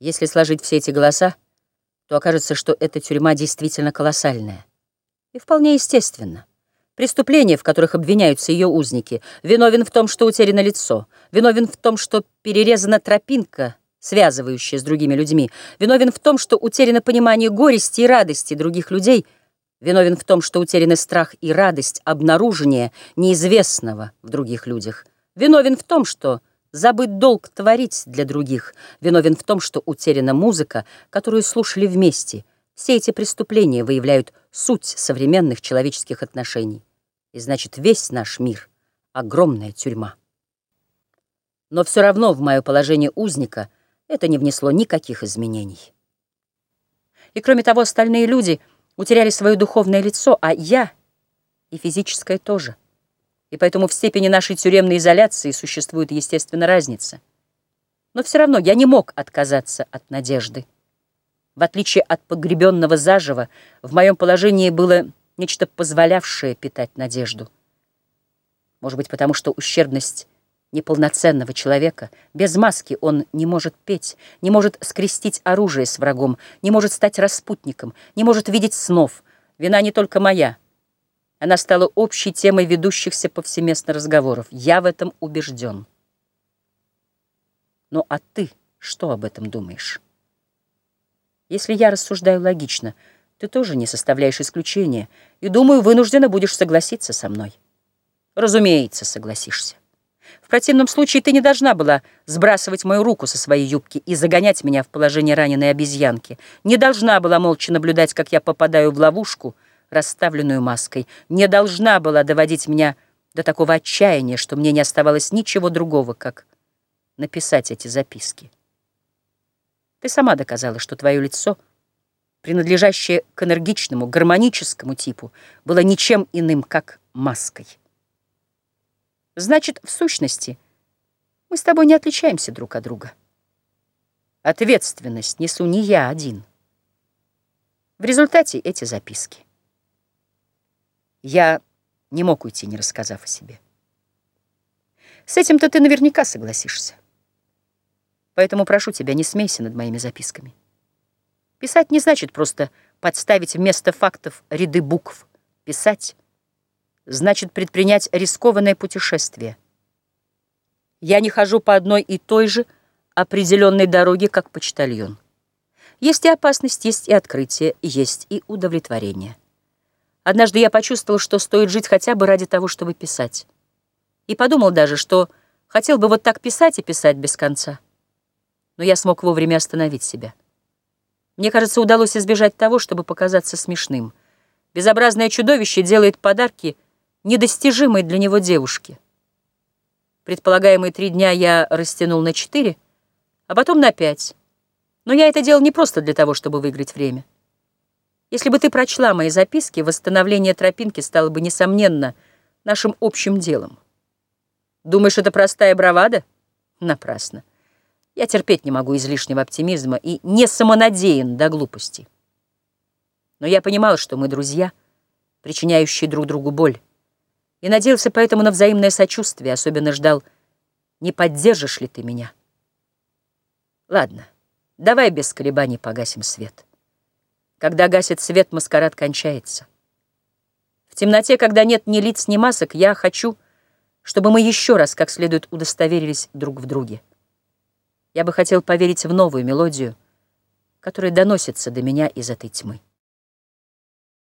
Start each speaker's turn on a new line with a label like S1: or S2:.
S1: Если сложить все эти голоса, то окажется, что эта тюрьма действительно колоссальная. И вполне естественно. Преступления, в которых обвиняются ее узники, виновен в том, что утеряно лицо, виновен в том, что перерезана тропинка, связывающая с другими людьми, виновен в том, что утеряно понимание горести и радости других людей, виновен в том, что утеряны страх и радость обнаружения неизвестного в других людях, виновен в том, что Забыт долг творить для других, виновен в том, что утеряна музыка, которую слушали вместе. Все эти преступления выявляют суть современных человеческих отношений. И значит, весь наш мир — огромная тюрьма. Но все равно в мое положение узника это не внесло никаких изменений. И кроме того, остальные люди утеряли свое духовное лицо, а я и физическое тоже — и поэтому в степени нашей тюремной изоляции существует, естественно, разница. Но все равно я не мог отказаться от надежды. В отличие от погребенного зажива, в моем положении было нечто позволявшее питать надежду. Может быть, потому что ущербность неполноценного человека, без маски он не может петь, не может скрестить оружие с врагом, не может стать распутником, не может видеть снов. Вина не только моя — она стала общей темой ведущихся повсеместно разговоров. Я в этом убежден. Ну а ты что об этом думаешь? Если я рассуждаю логично, ты тоже не составляешь исключения, и, думаю, вынуждена будешь согласиться со мной. Разумеется, согласишься. В противном случае ты не должна была сбрасывать мою руку со своей юбки и загонять меня в положение раненой обезьянки, не должна была молча наблюдать, как я попадаю в ловушку — расставленную маской, не должна была доводить меня до такого отчаяния, что мне не оставалось ничего другого, как написать эти записки. Ты сама доказала, что твое лицо, принадлежащее к энергичному, гармоническому типу, было ничем иным, как маской. Значит, в сущности, мы с тобой не отличаемся друг от друга. Ответственность несу не я один. В результате эти записки. Я не мог уйти, не рассказав о себе. С этим-то ты наверняка согласишься. Поэтому прошу тебя, не смейся над моими записками. Писать не значит просто подставить вместо фактов ряды букв. Писать значит предпринять рискованное путешествие. Я не хожу по одной и той же определенной дороге, как почтальон. Есть и опасность, есть и открытие, есть и удовлетворение. Однажды я почувствовал, что стоит жить хотя бы ради того, чтобы писать. И подумал даже, что хотел бы вот так писать и писать без конца. Но я смог вовремя остановить себя. Мне кажется, удалось избежать того, чтобы показаться смешным. Безобразное чудовище делает подарки недостижимой для него девушке. Предполагаемые три дня я растянул на четыре, а потом на пять. Но я это делал не просто для того, чтобы выиграть время. Если бы ты прочла мои записки, восстановление тропинки стало бы, несомненно, нашим общим делом. Думаешь, это простая бравада? Напрасно. Я терпеть не могу излишнего оптимизма и не самонадеян до глупости. Но я понимал, что мы друзья, причиняющие друг другу боль, и надеялся поэтому на взаимное сочувствие, особенно ждал, не поддержишь ли ты меня. Ладно, давай без колебаний погасим свет. Когда гасит свет, маскарад кончается. В темноте, когда нет ни лиц, ни масок, я хочу, чтобы мы еще раз как следует удостоверились друг в друге. Я бы хотел поверить в новую мелодию, которая доносится до меня из этой тьмы.